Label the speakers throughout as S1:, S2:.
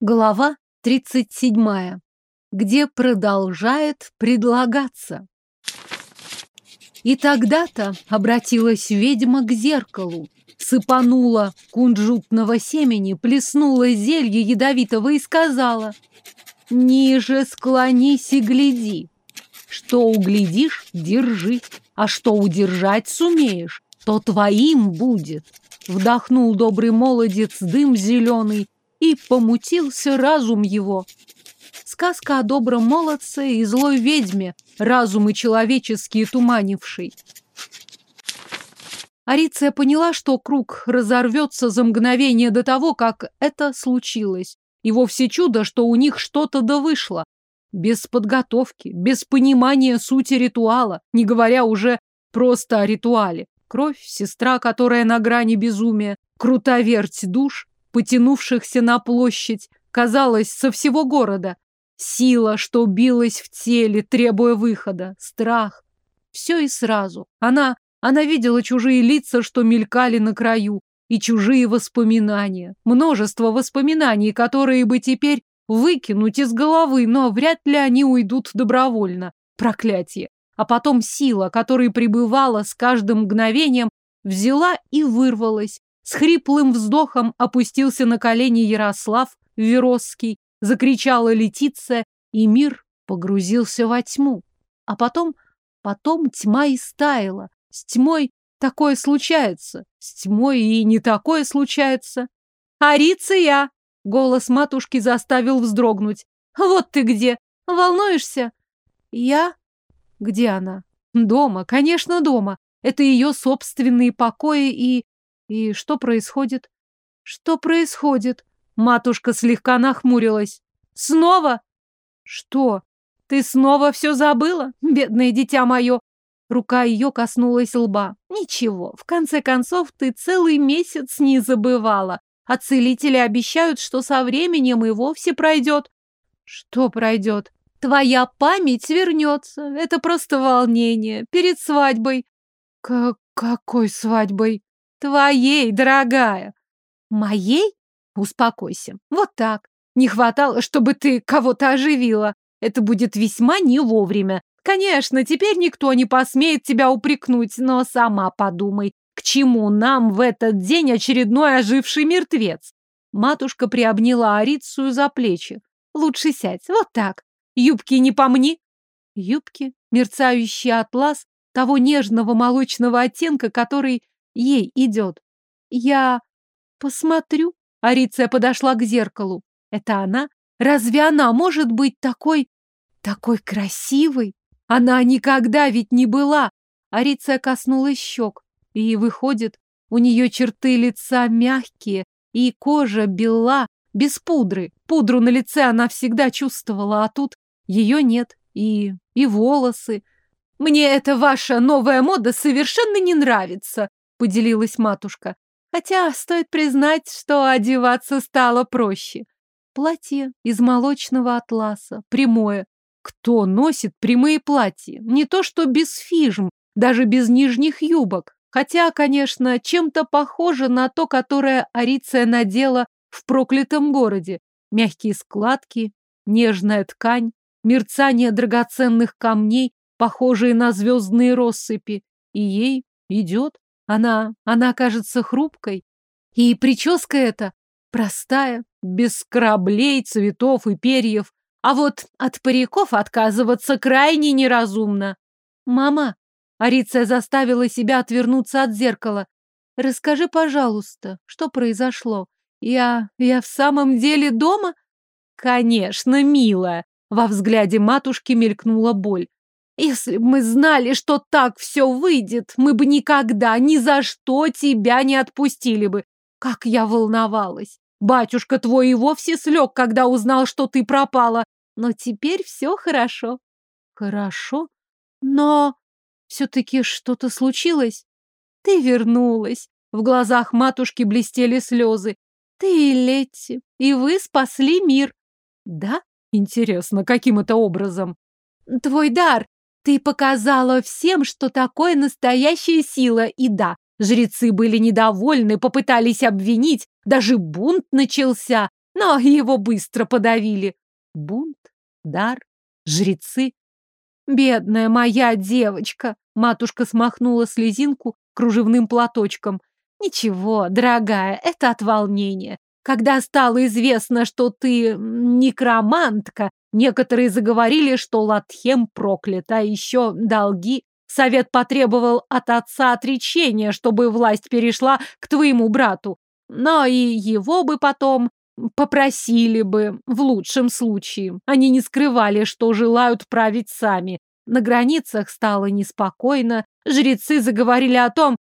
S1: Глава 37, где продолжает предлагаться. И тогда-то обратилась ведьма к зеркалу, сыпанула кунжутного семени, плеснула зелье ядовитого и сказала «Ниже склонись и гляди. Что углядишь, держи, а что удержать сумеешь, то твоим будет». Вдохнул добрый молодец дым зеленый, и помутился разум его. Сказка о добром молодце и злой ведьме, разумы человеческие туманивший. Ариция поняла, что круг разорвется за мгновение до того, как это случилось. И вовсе чудо, что у них что-то да вышло. Без подготовки, без понимания сути ритуала, не говоря уже просто о ритуале. Кровь, сестра, которая на грани безумия, крутоверть душ, потянувшихся на площадь, казалось, со всего города. Сила, что билась в теле, требуя выхода, страх. Все и сразу. Она, она видела чужие лица, что мелькали на краю, и чужие воспоминания. Множество воспоминаний, которые бы теперь выкинуть из головы, но вряд ли они уйдут добровольно. Проклятие. А потом сила, которая пребывала с каждым мгновением, взяла и вырвалась, с хриплым вздохом опустился на колени Ярослав Веросский, закричала Летиция, и мир погрузился во тьму. А потом, потом тьма истаяла. С тьмой такое случается, с тьмой и не такое случается. «Ариция!» — голос матушки заставил вздрогнуть. «Вот ты где! Волнуешься?» «Я?» Где она? Дома, конечно, дома. Это ее собственные покои и... И что происходит? Что происходит? Матушка слегка нахмурилась. Снова? Что? Ты снова все забыла, бедное дитя мое? Рука ее коснулась лба. Ничего, в конце концов, ты целый месяц не забывала. А целители обещают, что со временем и вовсе пройдет. Что пройдет? Твоя память вернется. Это просто волнение. Перед свадьбой. К какой свадьбой? Твоей, дорогая. Моей? Успокойся. Вот так. Не хватало, чтобы ты кого-то оживила. Это будет весьма не вовремя. Конечно, теперь никто не посмеет тебя упрекнуть, но сама подумай, к чему нам в этот день очередной оживший мертвец? Матушка приобняла Арицию за плечи. Лучше сядь, вот так. Юбки не помни. Юбки, мерцающий атлас того нежного молочного оттенка, который ей идет. Я посмотрю. Ариция подошла к зеркалу. Это она? Разве она может быть такой... такой красивой? Она никогда ведь не была. Ариция коснулась щек. И выходит, у нее черты лица мягкие, и кожа бела, без пудры. Пудру на лице она всегда чувствовала, а тут ее нет. И... и волосы. Мне эта ваша новая мода совершенно не нравится, поделилась матушка. Хотя стоит признать, что одеваться стало проще. Платье из молочного атласа, прямое. Кто носит прямые платья? Не то что без фижм, даже без нижних юбок. Хотя, конечно, чем-то похоже на то, которое Ариция надела в проклятом городе. Мягкие складки, нежная ткань, мерцание драгоценных камней, похожие на звездные россыпи. И ей идет. Она, она кажется хрупкой. И прическа эта простая, без кораблей, цветов и перьев. А вот от париков отказываться крайне неразумно. Мама, Ариция заставила себя отвернуться от зеркала. Расскажи, пожалуйста, что произошло? Я... я в самом деле дома? Конечно, милая. Во взгляде матушки мелькнула боль. Если бы мы знали, что так все выйдет, мы бы никогда, ни за что тебя не отпустили бы. Как я волновалась. Батюшка твой и вовсе слег, когда узнал, что ты пропала. Но теперь все хорошо. Хорошо? Но все-таки что-то случилось? Ты вернулась. В глазах матушки блестели слезы. Ты и Летти, и вы спасли мир. Да? Интересно, каким это образом? Твой дар, ты показала всем, что такое настоящая сила. И да, жрецы были недовольны, попытались обвинить, даже бунт начался. но его быстро подавили. Бунт, дар, жрецы. Бедная моя девочка! Матушка смахнула слезинку кружевным платочком. Ничего, дорогая, это от волнения. Когда стало известно, что ты некромантка, некоторые заговорили, что Латхем проклят, а еще долги. Совет потребовал от отца отречения, чтобы власть перешла к твоему брату. Но и его бы потом попросили бы, в лучшем случае. Они не скрывали, что желают править сами. На границах стало неспокойно. Жрецы заговорили о том,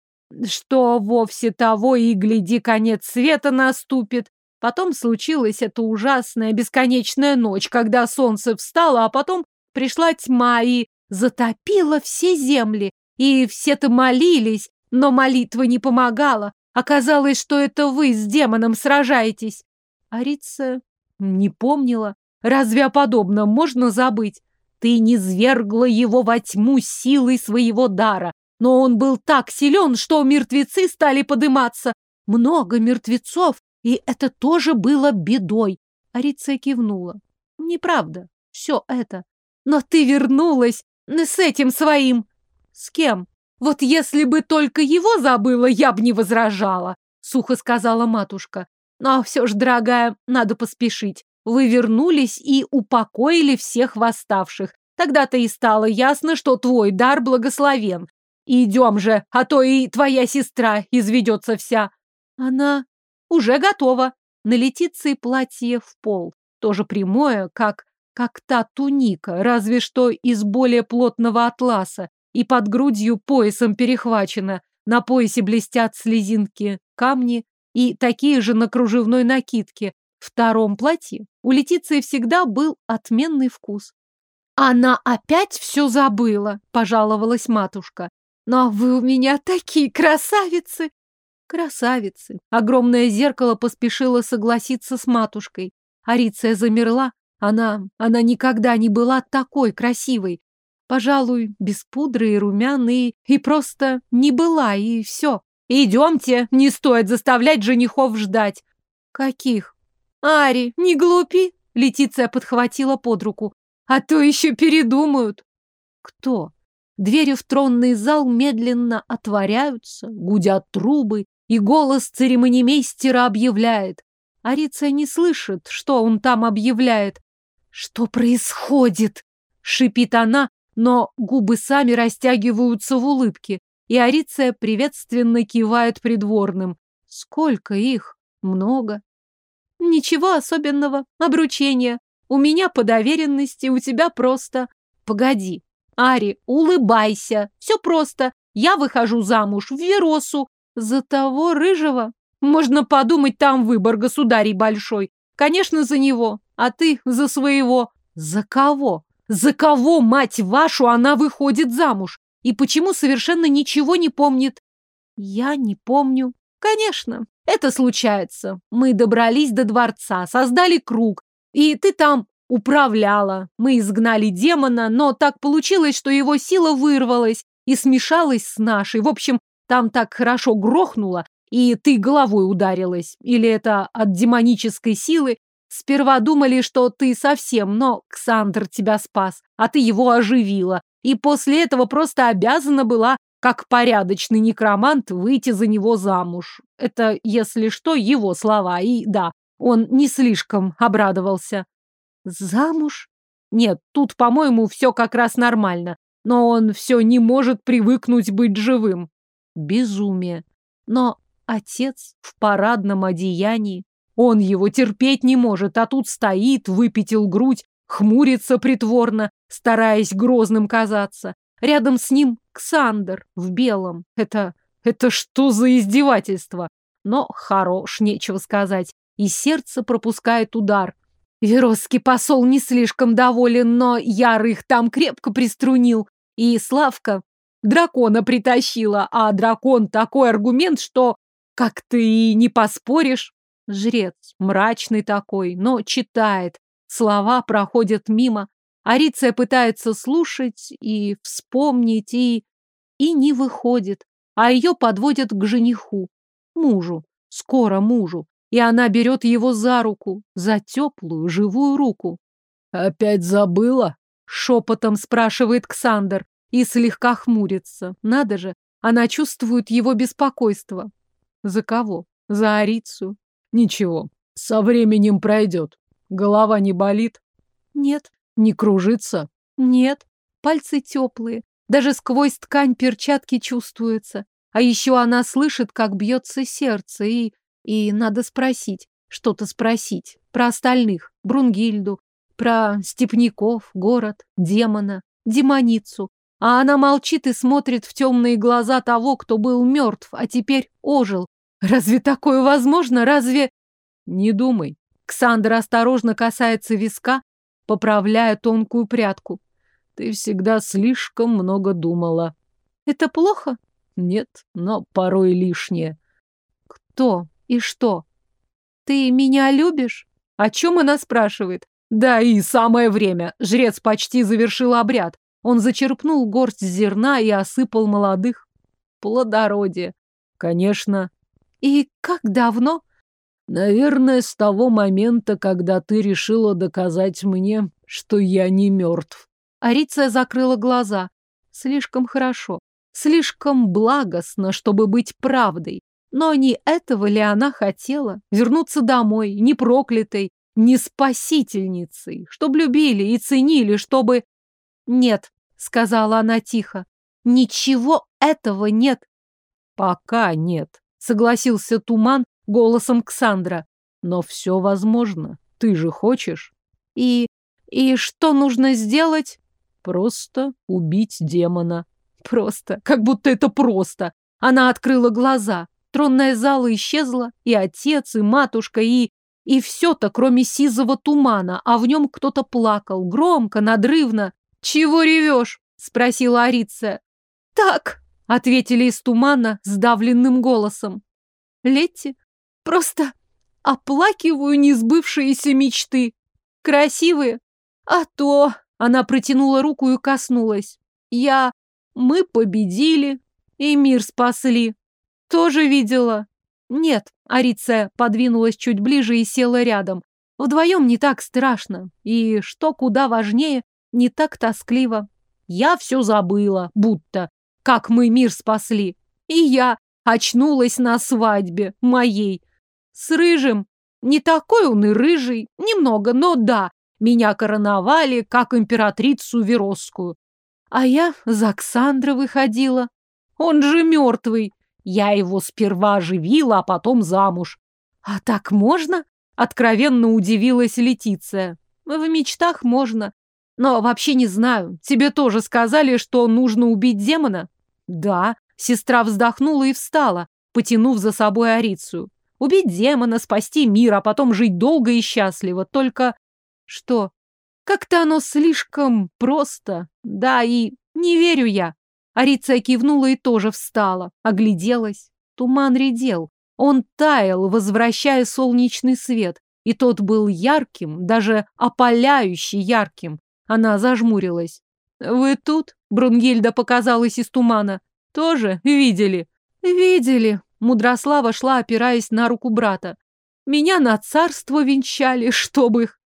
S1: что вовсе того и гляди, конец света наступит. Потом случилась эта ужасная бесконечная ночь, когда солнце встало, а потом пришла тьма и затопила все земли. И все-то молились, но молитва не помогала. Оказалось, что это вы с демоном сражаетесь. Арица не помнила. Разве о подобном можно забыть? Ты не свергла его во тьму силой своего дара. Но он был так силен, что мертвецы стали подыматься. Много мертвецов, и это тоже было бедой. Арица кивнула. Неправда, все это. Но ты вернулась с этим своим. С кем? Вот если бы только его забыла, я бы не возражала, сухо сказала матушка. Но все ж, дорогая, надо поспешить. Вы вернулись и упокоили всех восставших. Тогда-то и стало ясно, что твой дар благословен. Идем же, а то и твоя сестра изведется вся. Она уже готова. На Летиции платье в пол. Тоже прямое, как, как та туника, разве что из более плотного атласа. И под грудью поясом перехвачено. На поясе блестят слезинки, камни и такие же на кружевной накидке. В втором платье у Летиции всегда был отменный вкус. Она опять все забыла, пожаловалась матушка. Но вы у меня такие красавицы! Красавицы! Огромное зеркало поспешило согласиться с матушкой. Ариция замерла. Она, она никогда не была такой красивой. Пожалуй, без пудры и румян, и, и просто не была, и все. Идемте, не стоит заставлять женихов ждать. Каких? Ари, не глупи, Летиция подхватила под руку. А то еще передумают. Кто? Двери в тронный зал медленно отворяются, гудят трубы, и голос церемонимейстера объявляет. Ариция не слышит, что он там объявляет. «Что происходит?» — шипит она, но губы сами растягиваются в улыбке, и Ариция приветственно кивает придворным. Сколько их? Много. Ничего особенного. Обручение. У меня по доверенности, у тебя просто. Погоди, Ари, улыбайся. Все просто. Я выхожу замуж в Веросу. За того рыжего. Можно подумать, там выбор государей большой. Конечно, за него. А ты за своего. За кого? За кого, мать вашу, она выходит замуж? И почему совершенно ничего не помнит? Я не помню. Конечно, это случается. Мы добрались до дворца, создали круг. И ты там управляла. Мы изгнали демона, но так получилось, что его сила вырвалась и смешалась с нашей. В общем, там так хорошо грохнуло, и ты головой ударилась. Или это от демонической силы. Сперва думали, что ты совсем, но Ксандр тебя спас, а ты его оживила. И после этого просто обязана была, как порядочный некромант, выйти за него замуж. Это, если что, его слова. И да, он не слишком обрадовался. Замуж? Нет, тут, по-моему, все как раз нормально. Но он все не может привыкнуть быть живым. Безумие. Но отец в парадном одеянии. Он его терпеть не может, а тут стоит, выпятил грудь, хмурится притворно, стараясь грозным казаться. Рядом с ним Ксандр в белом. Это... это что за издевательство? Но хорош, нечего сказать. И сердце пропускает удар. Веросский посол не слишком доволен, но Яр их там крепко приструнил. И Славка дракона притащила, а дракон такой аргумент, что как ты и не поспоришь. Жрец мрачный такой, но читает. Слова проходят мимо. Ариция пытается слушать и вспомнить, и... и не выходит. А ее подводят к жениху. Мужу. Скоро мужу. и она берет его за руку, за теплую, живую руку.
S2: «Опять забыла?»
S1: — шепотом спрашивает Ксандр и слегка хмурится. Надо же, она чувствует его беспокойство. За кого? За Арицу?
S2: Ничего, со временем пройдет. Голова не болит?
S1: Нет.
S2: Не кружится?
S1: Нет. Пальцы теплые. Даже сквозь ткань перчатки чувствуется. А еще она слышит, как бьется сердце, и... И надо спросить, что-то спросить. Про остальных. Брунгильду, про степняков, город, демона, демоницу. А она молчит и смотрит в темные глаза того, кто был мертв, а теперь ожил. Разве такое возможно? Разве...
S2: Не думай.
S1: Ксандра осторожно касается виска, поправляя тонкую прядку.
S2: Ты всегда слишком много думала.
S1: Это плохо?
S2: Нет, но порой лишнее.
S1: Кто и что? Ты меня любишь? О чем она спрашивает? Да и самое время. Жрец почти завершил обряд. Он зачерпнул горсть зерна и осыпал молодых. Плодородие.
S2: Конечно.
S1: И как давно?
S2: Наверное, с того момента, когда ты решила доказать мне, что я не мертв.
S1: Ариция закрыла глаза. Слишком хорошо, слишком благостно, чтобы быть правдой. Но не этого ли она хотела? Вернуться домой, не проклятой, не спасительницей, чтоб любили и ценили, чтобы... Нет, сказала она тихо, ничего этого нет.
S2: Пока нет, согласился Туман голосом Ксандра. Но все возможно. Ты же хочешь?
S1: И... и что нужно сделать?
S2: Просто убить демона.
S1: Просто. Как будто это просто. Она открыла глаза. Тронная зала исчезла, и отец, и матушка, и... И все-то, кроме сизого тумана, а в нем кто-то плакал, громко, надрывно. «Чего ревешь?» — спросила Арица. «Так», — ответили из тумана сдавленным голосом. «Летти, просто оплакиваю несбывшиеся мечты. Красивые, а то...» Она протянула руку и коснулась. «Я... Мы победили и мир спасли. Тоже видела?» «Нет», — Арица подвинулась чуть ближе и села рядом. «Вдвоем не так страшно. И, что куда важнее, не так тоскливо. Я все забыла, будто, как мы мир спасли. И я очнулась на свадьбе моей. С рыжим. Не такой он и рыжий, немного, но да, меня короновали, как императрицу Веросскую. А я за Ксандра выходила. Он же мертвый. Я его сперва оживила, а потом замуж. А так можно? Откровенно удивилась Летиция. В мечтах можно. Но вообще не знаю. Тебе тоже сказали, что нужно убить демона? Да. Сестра вздохнула и встала, потянув за собой Арицию. Убить демона, спасти мир, а потом жить долго и счастливо. Только что? Как-то оно слишком просто. Да, и не верю я. Ариция кивнула и тоже встала, огляделась. Туман редел. Он таял, возвращая солнечный свет. И тот был ярким, даже опаляющий ярким. Она зажмурилась. «Вы тут?» — Брунгильда показалась из тумана. «Тоже видели?» «Видели». Мудрослава шла, опираясь на руку брата. «Меня на царство венчали, чтобы их...»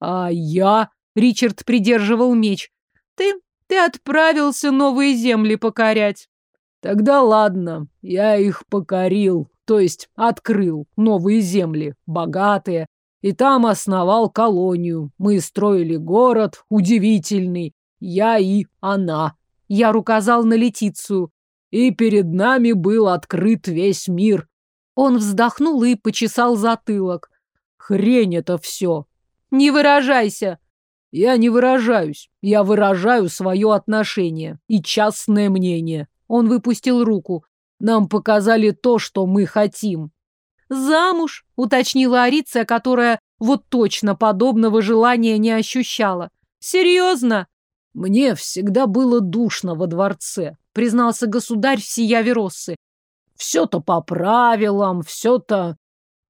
S1: «А я?» — Ричард придерживал меч. «Ты... ты отправился новые земли покорять».
S2: «Тогда ладно, я их покорил, то есть открыл новые земли, богатые, и там основал колонию. Мы строили город удивительный. Я и она. Я указал на Летицию. И перед нами был открыт весь мир.
S1: Он вздохнул и почесал затылок.
S2: Хрень это все.
S1: Не выражайся.
S2: Я не выражаюсь. Я выражаю свое отношение и частное мнение. Он выпустил руку. Нам показали то, что мы хотим.
S1: «Замуж», — уточнила Ариция, которая вот точно подобного желания не ощущала. «Серьезно?»
S2: «Мне всегда было душно во дворце», — признался государь всея Вероссы. «Все-то по правилам, все-то...»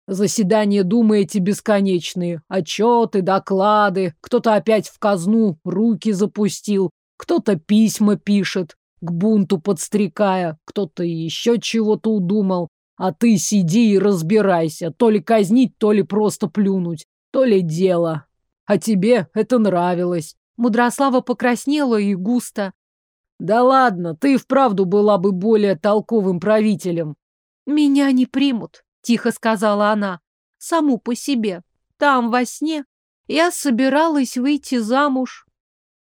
S2: Заседания, думаете, бесконечные. Отчеты, доклады. Кто-то опять в казну руки запустил. Кто-то письма пишет, к бунту подстрекая. Кто-то еще чего-то удумал. А ты сиди и разбирайся, то ли казнить, то ли просто плюнуть, то ли дело. А тебе это нравилось.
S1: Мудрослава покраснела и густо.
S2: Да ладно, ты вправду была бы более толковым правителем.
S1: Меня не примут, тихо сказала она. Саму по себе. Там, во сне, я собиралась выйти замуж.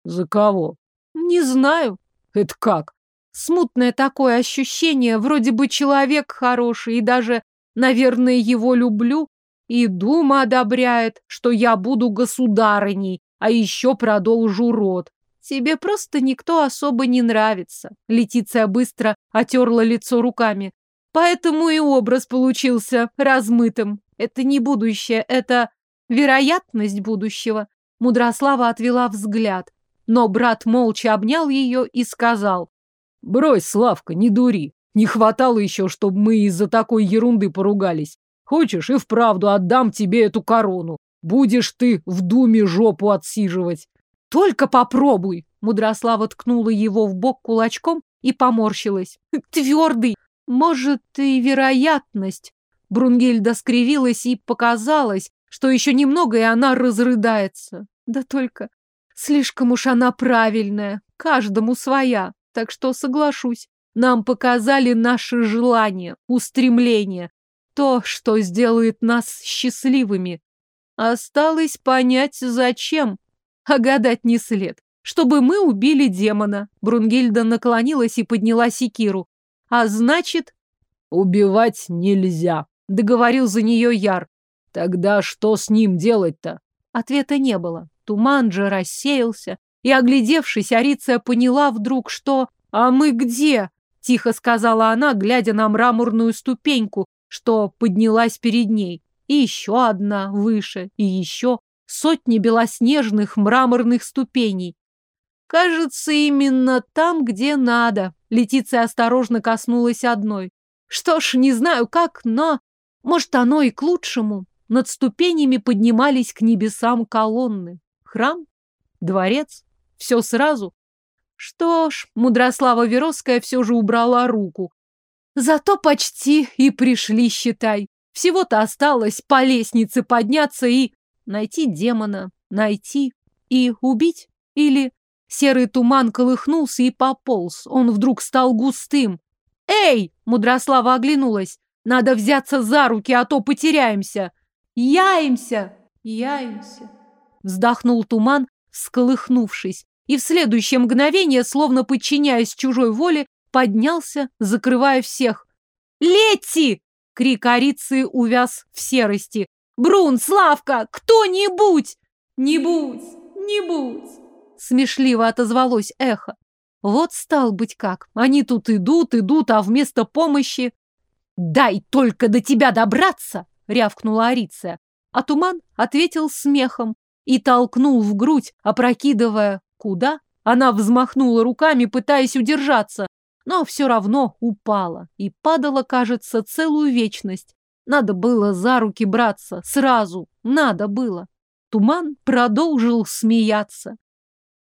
S2: За кого?
S1: Не знаю.
S2: Это как?
S1: Смутное такое ощущение, вроде бы человек хороший, и даже, наверное, его люблю, и дума одобряет, что я буду государыней, а еще продолжу род. Тебе просто никто особо не нравится. Летиция быстро отерла лицо руками. Поэтому и образ получился размытым. Это не будущее, это вероятность будущего. Мудрослава отвела взгляд. Но брат молча обнял ее и сказал.
S2: «Брось, Славка, не дури. Не хватало еще, чтобы мы из-за такой ерунды поругались. Хочешь, и вправду отдам тебе эту корону. Будешь ты в думе жопу отсиживать.
S1: Только попробуй. Мудрослава ткнула его в бок кулачком и поморщилась. Твердый. Может, и вероятность. Брунгельда скривилась и показалось, что еще немного, и она разрыдается. Да только слишком уж она правильная, каждому своя. Так что соглашусь. Нам показали наши желания, устремления, то, что сделает нас счастливыми. Осталось понять, зачем. А гадать не след. Чтобы мы убили демона. Брунгильда наклонилась и подняла секиру. А значит...
S2: Убивать нельзя, договорил за нее Яр. Тогда что с ним делать-то?
S1: Ответа не было. Туман же рассеялся. И, оглядевшись, Ариция поняла вдруг, что... «А мы где?» — тихо сказала она, глядя на мраморную ступеньку, что поднялась перед ней. И еще одна выше, и еще сотни белоснежных мраморных ступеней. Кажется, именно там, где надо. Летиция осторожно коснулась одной. Что ж, не знаю как, но, может, оно и к лучшему. Над ступенями поднимались к небесам колонны. Храм? Дворец? Все сразу? Что ж, Мудрослава Веровская все же убрала руку, Зато почти и пришли, считай. Всего-то осталось по лестнице подняться и найти демона, найти и убить. Или серый туман колыхнулся и пополз. Он вдруг стал густым. «Эй!» — Мудрослава оглянулась. «Надо взяться за руки, а то потеряемся!» «Яемся! Яемся!» Вздохнул туман, всколыхнувшись, и в следующее мгновение, словно подчиняясь чужой воле, поднялся, закрывая всех. «Летти!» — крик Арицы увяз в серости. «Брун, Славка, кто-нибудь!» «Не будь, не будь!» Смешливо отозвалось эхо. Вот стал быть как. Они тут идут, идут, а вместо помощи... «Дай только до тебя добраться!» — рявкнула Ариция. А туман ответил смехом и толкнул в грудь, опрокидывая... Куда? Она взмахнула руками, пытаясь удержаться, но все равно упала и падала, кажется, целую вечность. Надо было за руки браться, сразу, надо было. Туман продолжил смеяться.